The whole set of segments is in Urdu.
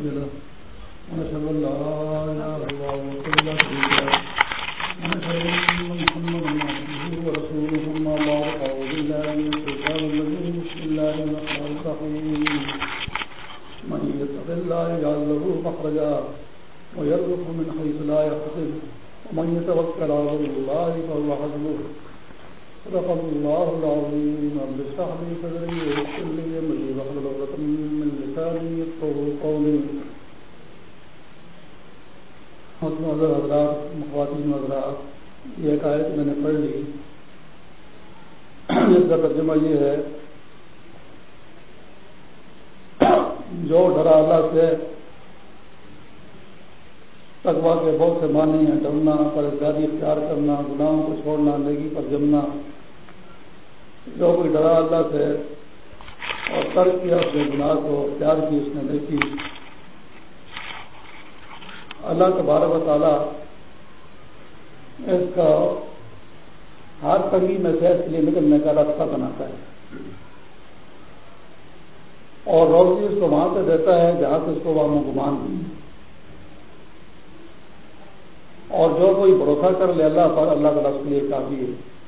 مضل له ونشهد ان لا اله الا الله وحده لا شريك له. ونشهد ان محمدا عبده ورسوله. اما بعد اعوذ بالله من الشيطان الرجيم. بسم الله الرحمن الرحيم. من يتق الله يجعل له مخرجا ويرزقه من حيث لا يحتسب. ومن يتوكل على الله فهو حسبه. صدق الله العظيم. رب اشرح لي صدري ويسر لي امري واحلل عقدة من لساني يفقهوا قولي. محترم حضرات خواتین حضرات، یہ ایک آیت میں نے پڑھ لی۔ اس کا ترجمہ یہ ہے، جو ڈرا اللہ سے تقوا کے بہت سے معنی ہیں، ڈرنا پرزگاری اختیار کرنا، گناہوں کو چھوڑنا، نیکی پر جمنا۔ جو کوئی ڈرا اللہ سے ترک کیا، اپنے گناہ کو اختیار کی، اس نے نیکی اللہ تبارک و تعالیٰ اس کا ہر تنگی میں سے اس کے لیے نکلنے کا راستہ بناتا ہے۔ اور روزی اس کو وہاں سے دیتا ہے جہاں سے اس کو وہاں گمان نہیں اور جو کوئی بھروسہ کر لے اللہ پر، اللہ تعالیٰ اس کے لیے کافی ہے۔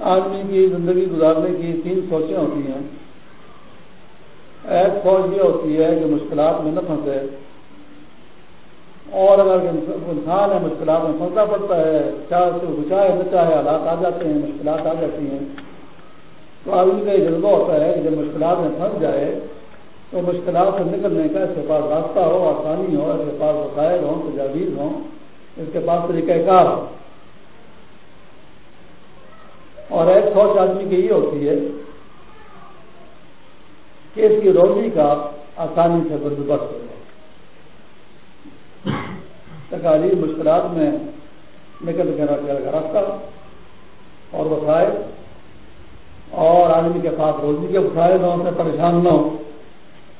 آدمی کی زندگی گزارنے کی تین سوچیں ہوتی ہیں۔ ایک سوچ یہ ہوتی ہے کہ مشکلات میں نہ پھنسے۔ اور اگر انسان ہے، مشکلات میں پھنسنا پڑتا ہے، چاہے سے چاہے نہ چاہے، حالات آ جاتے ہیں، مشکلات آ جاتی ہیں۔ تو آدمی کا یہ جذبہ ہوتا ہے کہ جب مشکلات میں پھنس جائے، تو مشکلات سے نکلنے کا اس کے پاس راستہ ہو، آسانی ہو، اس کے پاس وسائل ہوں، تجاویز ہوں، اس کے پاس طریقہ کار ہو۔ اور ایک سوچ آدمی کی یہ ہوتی ہے کہ اس کی روزی کا آسانی سے بندوبست ہو تکالیف مشکلات میں نکل کر راستہ اور وسائل اور آدمی کے پاس روزی کے وسائل ہوں سے پریشان نہ ہو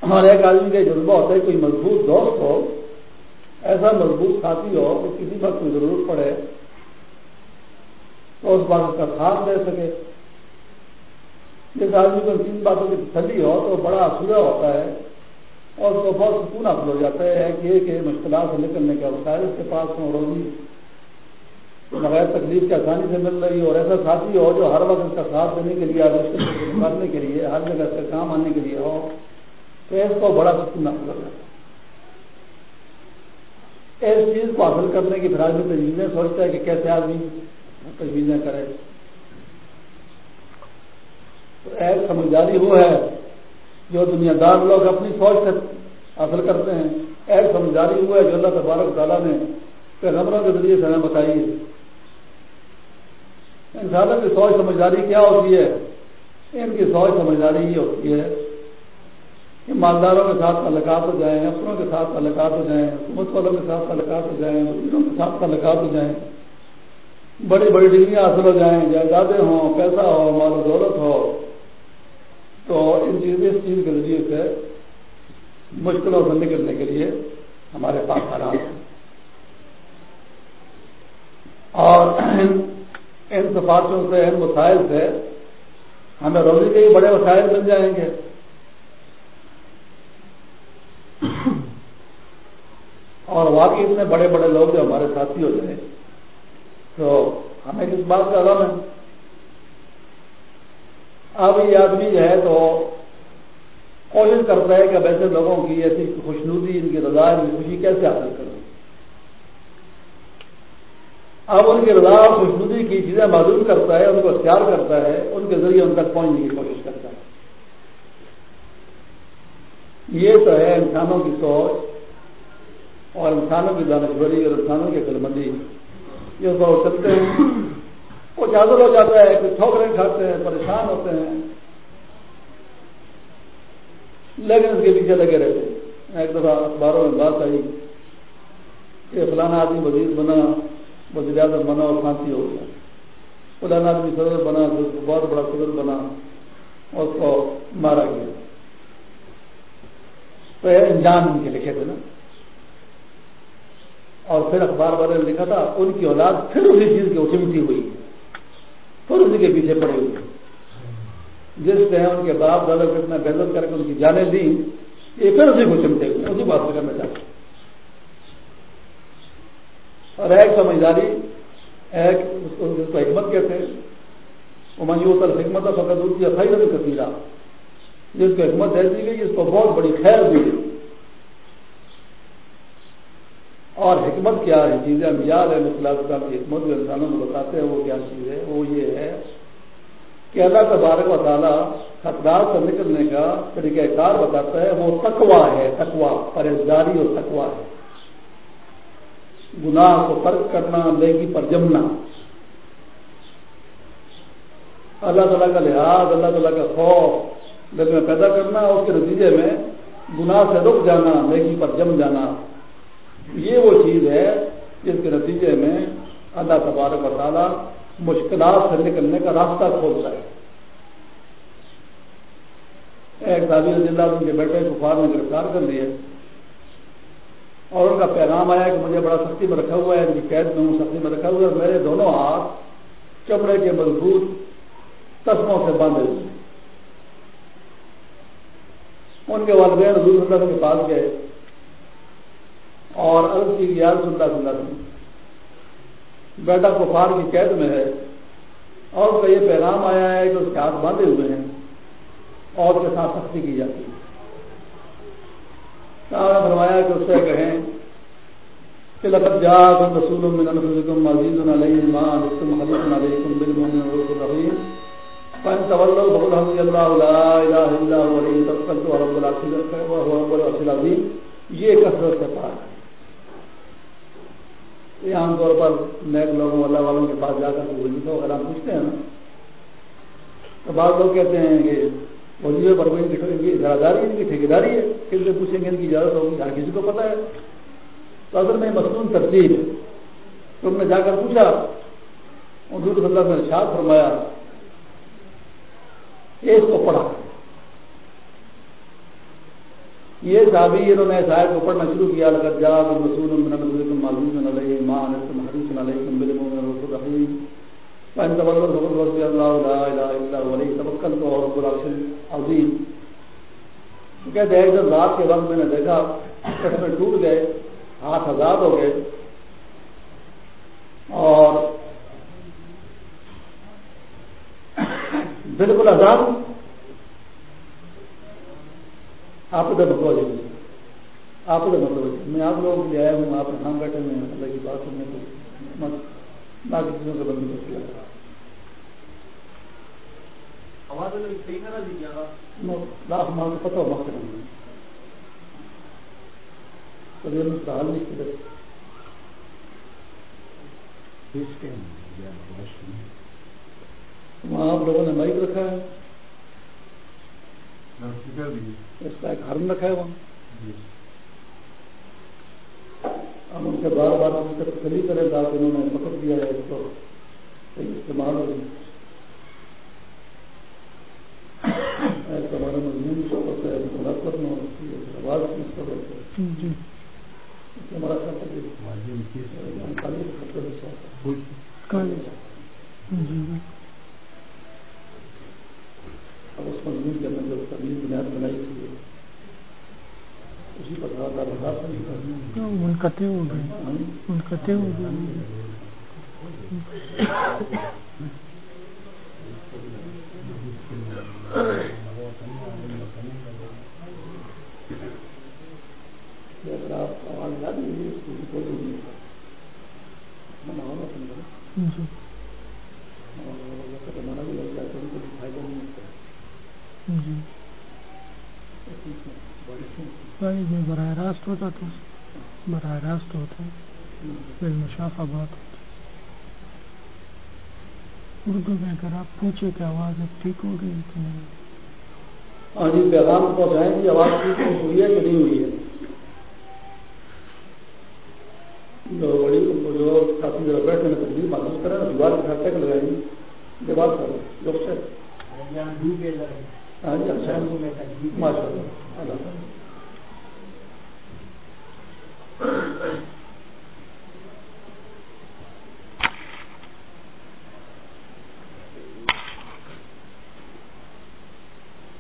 ہر ایک آدمی کا جذبہ ہوتا ہے، کوئی مضبوط دوست ہو، ایسا مضبوط ساتھی ہو کہ کسی وقت کوئی ضرورت پڑے۔ تو اس بات اس کا ساتھ دے سکے۔ جس آدمی کو تین باتوں کی تسلی ہو تو بڑا اسورا ہوتا ہے اور اس کو بہت سکون حاصل ہو جاتا ہے کہ کہ مشکلات سے نکلنے کا وسائل اس کے پاس ہوں روزی بغیر تکلیف کے آسانی سے مل رہی اور ایسا ساتھی ہو جو ہر وقت اس کا ساتھ دینے کے لیے مشکل سے نکالنے کے لیے، ہر جگہ سے کام آنے کے لیے ہو، تو اس کو بڑا سکون حاصل ہو جاتا ہے۔ اس چیز کو حاصل کرنے کی پھر آدمی تجویزیں سوچتا ہے کہ کیسے آدمی تجویزیں کرے تو ایک سمجھداری وہ ہے جو دنیا دار لوگ اپنی سوچ سے حاصل کرتے ہیں۔ ایک سمجھداری وہ ہے جو اللہ تبارک تعالیٰ نے پیغمبروں کے ذریعے سے ہمیں بتائی ہے۔ انسانوں کی سوچ سمجھداری کیا ہوتی ہے؟ ان کی سوچ سمجھداری یہ ہوتی ہے کہ مالداروں کے ساتھ تعلقات ہو جائیں افسروں کے ساتھ تعلقات ہو جائیں حکومت والوں کے ساتھ تعلقات ہو جائیں وزیروں کے ساتھ تعلقات ہو جائیں بڑی بڑی ڈگریاں حاصل ہو جائیں، جائیدادیں ہوں، پیسہ ہو، مال و دولت ہو، تو ان چیز اس چیز کے ذریعے سے مشکلوں سے نکلنے کے لیے ہمارے پاس آرام ہے۔ اور ان سفارشوں سے، ان وسائل سے ہمیں روزی کے ہی بڑے وسائل مل جائیں گے۔ اور واقعی اتنے بڑے بڑے لوگ جو ہمارے ساتھی ہو جائیں تو ہمیں کس بات کا غم ہے، اب یہ آدمی جو ہے تو کوشش کرتا ہے کہ اب ایسے لوگوں کی ایسی خوشنودی، ان کی رضا، ان کی خوشی کیسے حاصل کروں؟ اب ان کی رضا اور خوشنودی کی چیزیں معلوم کرتا ہے، ان کو اختیار کرتا ہے، ان کے ذریعے ان تک پہنچنے کی کوشش کرتا ہے۔ یہ تو ہے انسانوں کی سوچ اور انسانوں کی دانشوری اور انسانوں کی عقلمندی یہ سب چلتے ہیں۔ وہ چادر ہو جاتا ہے کچھ ٹھوکریں کھاتے ہیں، پریشان ہوتے ہیں۔ لیکن اس کے پیچھے لگے رہتے ہیں۔ ایک دفعہ اخباروں میں بات آئی کہ فلانا آدمی وزیر بنا، وزیر اعظم بنا اور پھانسی ہو گیا۔ فلانا آدمی صدر بنا، بہت بڑا صدر بنا اور اس کو مارا گیا۔ تو یہ انجام ان کے لکھے تھے نا۔ اور پھر اخبار والے نے لکھا تھا، ان کی اولاد پھر اسی چیز کی اٹھمٹی ہوئی، پھر اسی کے پیچھے پڑے ہوئے جس نے ان کے باپ دادا کو اتنا بہتر کر کے ان کی جانیں دی یہ پھر اسی کو چمٹے گا اسی بات سے کرنا چاہتے اور ایک سمجھداری، ایک اس کو حکمت کہتے ہیں وہ تل حکمت فقط ہوتی جس کو حکمت دے دی گئی، اس کو بہت بڑی خیر دی گئی اور حکمت کیا ہے، چیزیں ہم یاد ہے صاحب کی حکمت جو انسانوں کو بتاتے ہیں، وہ کیا چیز ہے؟ وہ یہ ہے کہ اللہ تبارک و تعالیٰ خطرات سے نکلنے کا طریقہ کار بتاتا ہے، وہ تکوا ہے تکوا پرہزگاری اور تکوا ہے۔ گناہ کو ترک کرنا لیگی پر جمنا۔ اللہ تعالیٰ کا لحاظ، اللہ تعالیٰ کا خوف دل میں پیدا کرنا اور اس کے نتیجے میں گناہ سے رک جانا لیگی پر جم جانا۔ یہ وہ چیز ہے جس کے نتیجے میں اللہ تبارک و تعالیٰ مشکلات سے نکلنے کا راستہ کھولتا ہے۔ ایک رضی اللہ ان کے بیٹے طوفان نے گرفتار کر لیے اور ان کا پیغام آیا کہ مجھے بڑا سختی میں رکھا ہوا ہے، ان کی قید میں ہوں، سختی میں رکھا ہوا ہے۔ میرے دونوں ہاتھ چمڑے کے مضبوط تسموں سے باندھے ہوئے۔ ان کے والدین حضور اللہ کے پاس گئے۔ اور عرض کی گیا سنتا سنتا بیٹا کفار کی قید میں ہے اور اس کا یہ پیغام آیا ہے کہ اس کے ہاتھ باندھے ہوئے ہیں اور کے ساتھ سختی کی جاتی ہے۔ نے فرمایا کہ اس سے کہیں کہ لقد جاءكم رسول من انفسكم عزيز عليه ما حريص عليكم بالمؤمنين رؤوف رحيم فان تولوا فقل حسبي الله لا اله الا هو عليه توكلت وهو رب العرش العظيم یہ کثرت سے پاک ہے۔ یہ عام طور پر نیک لوگوں، اللہ والوں کے پاس جا کر وظیفہ وغیرہ پوچھتے ہیں نا۔ تو بعض لوگ کہتے ہیں کہ وظیفے پر کوئی ان کی ذمہ داری ان کی ٹھیکیداری ہے۔ کس سے پوچھیں گے ان کی اجازت ہوگی، ہر کسی کو پتا ہے۔ تو اصل میں مصنون ترتیب ہے۔ تم نے جا کر پوچھا اور دودھ اللہ نے ارشاد فرمایا اس کو پڑھا۔ یہ صحابی انہوں نے شاید کو پڑھنا شروع کیا لگت جا رسول من نبیکم معلوم علیہ ما انتم حدیث علیکم بالمؤمن رسول رحیم فان تولوا فقل رضي الله لا اله الا هو عليه توكلت وهو رب العرش العظيم کہتے ہیں، جب رات کے وقت میں نے دیکھا قسمیں ٹوٹ گئے، ہاتھ آزاد ہو گئے۔ اور بالکل آزاد آپ ادھر متوجہ آپ ادھر متوجہ میں آپ لوگوں کے لیے آیا ہوں آپ یہاں بیٹھے ہوئے ہیں اللہ کی بات سننے کو۔ نہ کسی چیزوں کا بندوبست کیا لاکھ ماہ پتہ وقت نہیں ہم کیا وہاں آپ لوگوں نے مائک رکھا ہے۔ اس کا ایک ہرن رکھا ہے وہاں۔ ہم ان سے بار بار ان سے تسلی کرے گا کہ انہوں نے پکڑ دیا ہے اس کو استعمال ہو ہمارا مضمون سبق ہے مناسب میں ہوتی ہے آواز کی سبق ہے ہمارا خطر اب اس مضمون کے اندر جو تعلیم بنیاد بنائی تھی اسی پر تھوڑا سا بتا منقطع ہو گئے منقطع ہو گئے اگر آپ آواز یاد نہیں اس کو بول دیں گے ہمارا بھی لگ جاتا ہے ان کو فائدہ نہیں ہوتا جی میں جی۔ جی۔ براہ راست ہوتا تو براہ راست ہوتا۔ پھر مشافہ بات ہوتا۔ اردو میں اگر آپ پوچھے کہ آواز اب ٹھیک ہو گئی کہ نہیں؟ ہاں جی پیغام پہنچائیں گی آواز ٹھیک ہوئی ہے کہ نہیں ہوئی ہے؟ جو بڑی جو کافی ذرا بیٹھنے میں تبدیل محسوس کریں دیوار کے خرچے کا لگائیں گے دیوار کرو جو ہاں جی اچھا ماشاء اللہ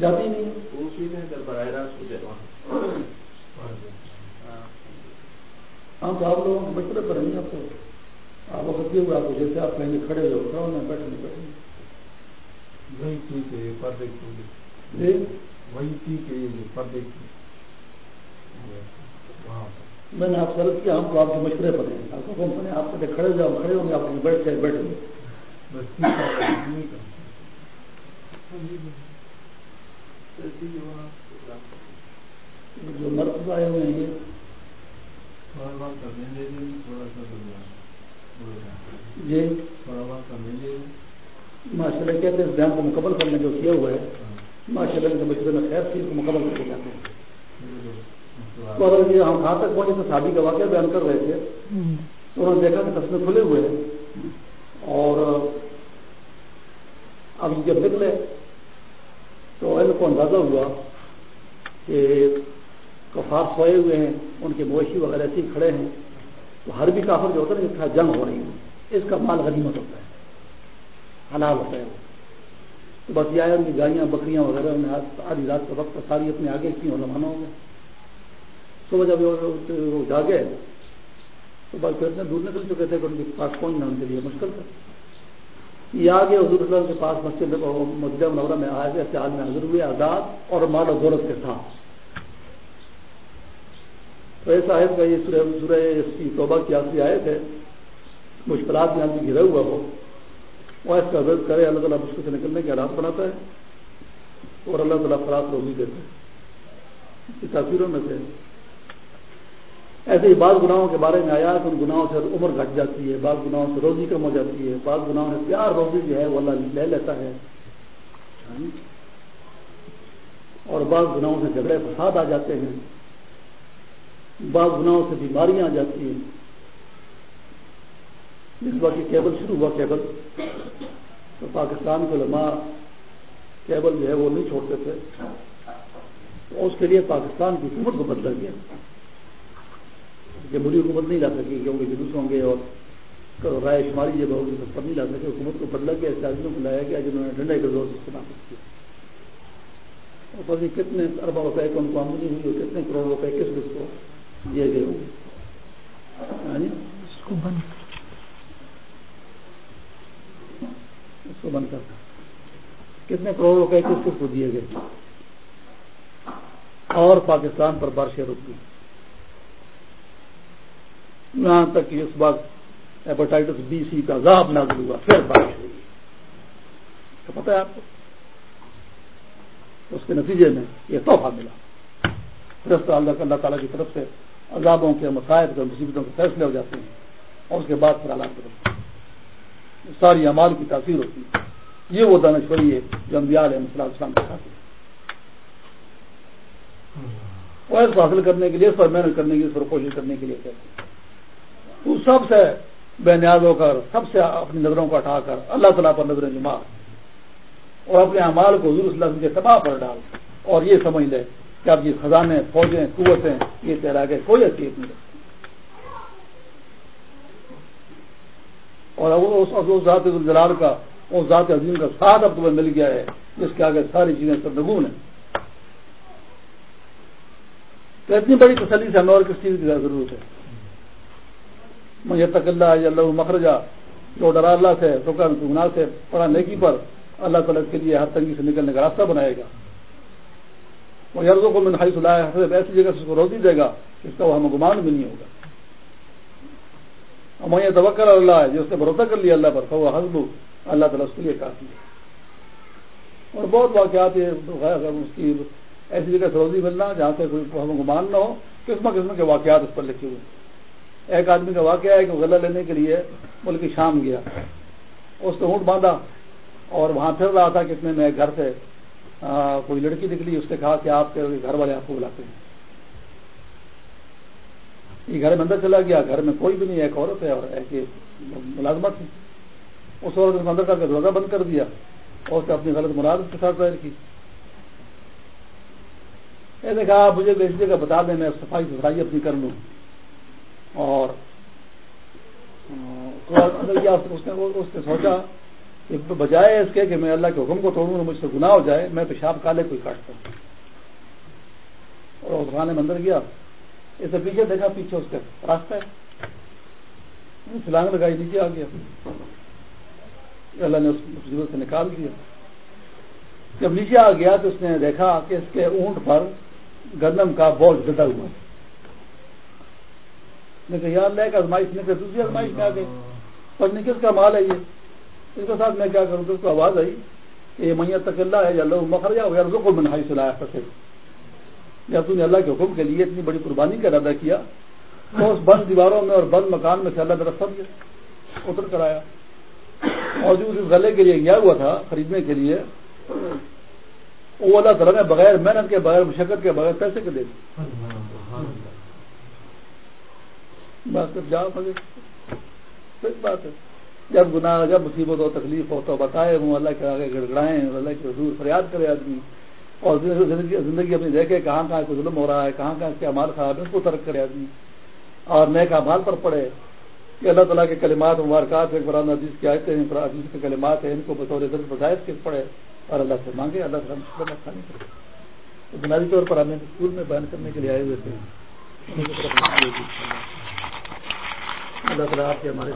جاتی نہیں ہم تو آپ لوگوں کو مشورے پر نہیں آپ کو آپ وقت یہ ہوا آپ کو جیسے آپ کہیں کھڑے ہو کھڑا ہونا بیٹھنے بیٹھے وہی ٹھیک ہے پردے جی؟ وہی ٹھیک ہے پردے میں نے آپ سے عرض کیا ہم تو آپ کے مشورے پر ہیں۔ آپ کو کمپنی آپ سے کھڑے ہو کھڑے ہوں گے آپ بیٹھ جائے ٹھیک ہے جو مرد آئے ہوئے ہیں۔ تھوڑا سا۔ جی۔ ماشاء اللہ کہتے ہیں اس بیان کو مکمل کرنے جو کیا ہوا ہے ماشاء اللہ کے مشورے میں خیر کو مکمل کر کے جاتے ہیں۔ تو اگر یہ ہم کہاں تک پہنچے تو شادی کا واقعہ بیان کر رہے تھے۔ تو انہوں نے دیکھا کہ تصویر کھلے ہوئے ہیں۔ اور اب جب نکلے تو ان کو اندازہ ہوا کہ کفار سوئے ہوئے ہیں ان کے مویشی وغیرہ ایسے ہی کھڑے ہیں۔ تو ہر بھی کافر جو ہوتا ہے نا اس کا جنگ ہو رہی ہے۔ اس کا مال غنیمت ہوتا ہے، حلال ہوتا ہے تو بس یہ آیا ان کی گاڑیاں، بکریاں وغیرہ انہیں آدھی رات کے وقت ساری اپنے آگے کی اور روانہ ہو گئے۔ صبح جب وہ جاگے، تو بس اتنے دور نکل چکے تھے کہ ان کے پاس پہنچنا ان کے لیے مشکل تھا۔ یہ آگے حضور اللہ کے پاس مسجد مسجد منورہ میں آئے گئے حال میں حضر ہوئے، آزاد اور مال و دولت کے ساتھ۔ تو ایسا آئے کا یہ سورہ سورہ اس کی توبہ کی آخری آئے تھے مشکلات میں آدمی گرا ہوا ہو، وہ اس کا عزت کرے، اللہ تعالیٰ مشکل سے نکلنے کے حالات بناتا ہے اور اللہ تعالیٰ فراق روزی دیتے ہیں اس کی تاثیروں میں سے ایسے ہی بعض گناہوں کے بارے میں آیا کہ ان گناہوں سے عمر گھٹ جاتی ہے، بعض گناہوں سے روزی کم ہو جاتی ہے، بعض گناہوں سے پیار روزی جو ہے وہ اللہ لے لیتا ہے۔ اور بعض گناہوں سے جھگڑے، فساد آ جاتے ہیں، بعض گناہوں سے بیماریاں آ جاتی ہیں۔ جس وقت کیبل شروع ہوا، کیبل۔ تو پاکستان کے علماء کیبل جو ہے وہ نہیں چھوڑتے تھے۔ تو اس کے لیے پاکستان کی حکومت کو بدلا گیا جمہوری حکومت نہیں لا سکی، کیونکہ جلوس ہوں گے اور رائے شماری جب ہوگی تو نہیں لا سکے۔ حکومت کو بدلا گیا ایسے آدمیوں کو لایا گیا، جنہوں نے ڈنڈے کے زور سے استعمال کیا۔ اور پتہ کتنے اربوں روپے کا ان کو آمدنی ہوئی اور کتنے کروڑ روپے کس کس کو دیے گئے ہوں گے ہاں جی؟ اس کو بند کر کتنے کروڑ روپے کس کس کو دیے گئے؟ اور پاکستان پر بارشیں رک گئی یہاں تک کہ اس وقت ہیپاٹائٹس بی سی کا عذاب نازل ہوا، پھر بارش ہوئی۔ تو پتہ ہے آپ کو؟ اس کے نتیجے میں یہ تحفہ ملا۔ پھر اللہ اللہ تعالیٰ کی طرف سے عذابوں کے مسائل کے مصیبتوں کے فیصلے ہو جاتے ہیں اور اس کے بعد پھر حالات بدلتے ہیں ساری امال کی تاثیر ہوتی ہے۔ یہ وہ دانشوری ہے جو انبیاء علیہ السلام اسلام کے ساتھ کو حاصل کرنے کے لیے، اس پر محنت کرنے کے لیے، اس پر کوشش کرنے کے لیے کہتے ہیں۔ تو سب سے بے نیاز ہو کر، سب سے اپنی نظروں کو ہٹا کر، اللہ تعالیٰ پر نظر جما اور اپنے اعمال کو حضور صلی اللہ علیہ وسلم کے تباہ پر ڈال۔ اور یہ سمجھ لے کہ اب یہ خزانے، فوجیں، قوتیں، یہ تیرا گئے کوئی حیثیت نہیں اور اس ذات جلال کا اس ذات عظیم کا ساتھ اب تمہیں مل گیا ہے، جس کے آگے ساری چیزیں سب نگون ہیں۔ تو اتنی بڑی تسلی سے ہمیں اور کس چیز کی ضرورت ہے؟ مجھے تک اللہ اللہ مخرجہ، جو ڈرا اللہ سے رکن گناہ سے پڑا نیکی پر اللہ تعالیٰ کے لیے ہر تنگی سے نکلنے کا راستہ بنائے گا۔ وہ یرزوں کو میں نہائی سلایا ایسی جگہ سے اس کو روزی دے گا اس کا وہ ہمیں گمان بھی نہیں ہوگا۔ ہم یہ اللہ ہے جو اس نے بھروسہ کر لیا اللہ پر تو وہ حسب، اللہ تعالیٰ اس کے لیے کافی ہے۔ اور بہت واقعات اس کی ایسی جگہ سے روزی ملنا جہاں سے کوئی ہمیں گمان نہ ہو قسم قسم کے واقعات اس پر لکھے ہوئے ایک آدمی کا واقعہ ہے کہ وہ غلہ لینے کے لیے ملک شام گیا۔ اس نے اونٹ باندھا اور وہاں پھر رہا تھا کتنے میں گھر سے کوئی لڑکی نکلی، اس نے کہا کہ آپ کے گھر والے آپ کو بلاتے ہیں۔ یہ گھر میں اندر چلا گیا، گھر میں کوئی بھی نہیں، ایک عورت ہے اور ایک ملازمت تھی اس عورت نے اندر کر کے دروازہ بند کر دیا اور اس نے اپنی غلط مراد کے ساتھ ظاہر کی۔ ایسے کہا مجھے اس جگہ بتا دیں، میں صفائی ستھرائی اپنی کر لوں۔ اور اس نے سوچا کہ بجائے اس کے کہ میں اللہ کے حکم کو توڑوں اور مجھ سے گناہ ہو جائے، میں پیشاب کالے کوئی کاٹتا ہوں۔ اور خانے میں اندر گیا۔ اسے پیچھے دیکھا، پیچھے اس کا راستہ ہے سلانگ لگائی نیچے آ گیا اللہ نے اس مصیبت سے نکال دیا۔ جب نیچے آ گیا تو اس نے دیکھا کہ اس کے اونٹ پر گندم کا بوجھ ڈٹا ہوا ہے۔ میں کہ یار لے کر ازمائش نکلے دوسری ازمائش میں آ گئی۔ پڑھنے کس کا مال ہے یہ۔ اس کے ساتھ میں کیا کروں؟ تو اس کو آواز آئی کہ یہ میت تک اللہ ہے یا لوگ مکھر جاؤ یا رزق میں نہائی سلایا پھنسے جب تم نے اللہ کے حکم کے لیے اتنی بڑی قربانی کا ارادہ کیا تو اس بند دیواروں میں اور بند مکان میں سے اللہ میرا سب اتر کر آیا اور جو اس گلے کے لیے گیا ہوا تھا خریدنے کے لیے، وہ اللہ تعالیٰ نے بغیر محنت کے، بغیر مشقت کے، بغیر پیسے کے دے دی۔ بات جا بات ہے۔ جب گناہ، جب مصیبت ہو، تکلیف ہو تو بتائے ہوں اللہ کے آگے گڑگڑائیں، اللہ کے حضور فریاد کرے آدمی۔ اور زندگی اپنی دیکھے کہاں کہاں کوئی ظلم ہو رہا ہے، کہاں کہاں اس کے مال خراب ہے اس کو ترک کرے آدمی۔ اور نئے کا پر پڑے۔ کہ اللہ تعالیٰ کے کلمات، مبارکات، ایک قرآن عزیز کی آیتیں ہیں عزیز کے کلمات ہیں، ان کو بطور درد بظاہر کے پڑے اور اللہ سے مانگے، اللہ سے ہم کھانے کرے بنیادی طور پر ہمیں اسکول میں بیان کرنے کے لیے آئے ہوئے تھے۔ اللہ تعالیٰ آپ کے ہمارے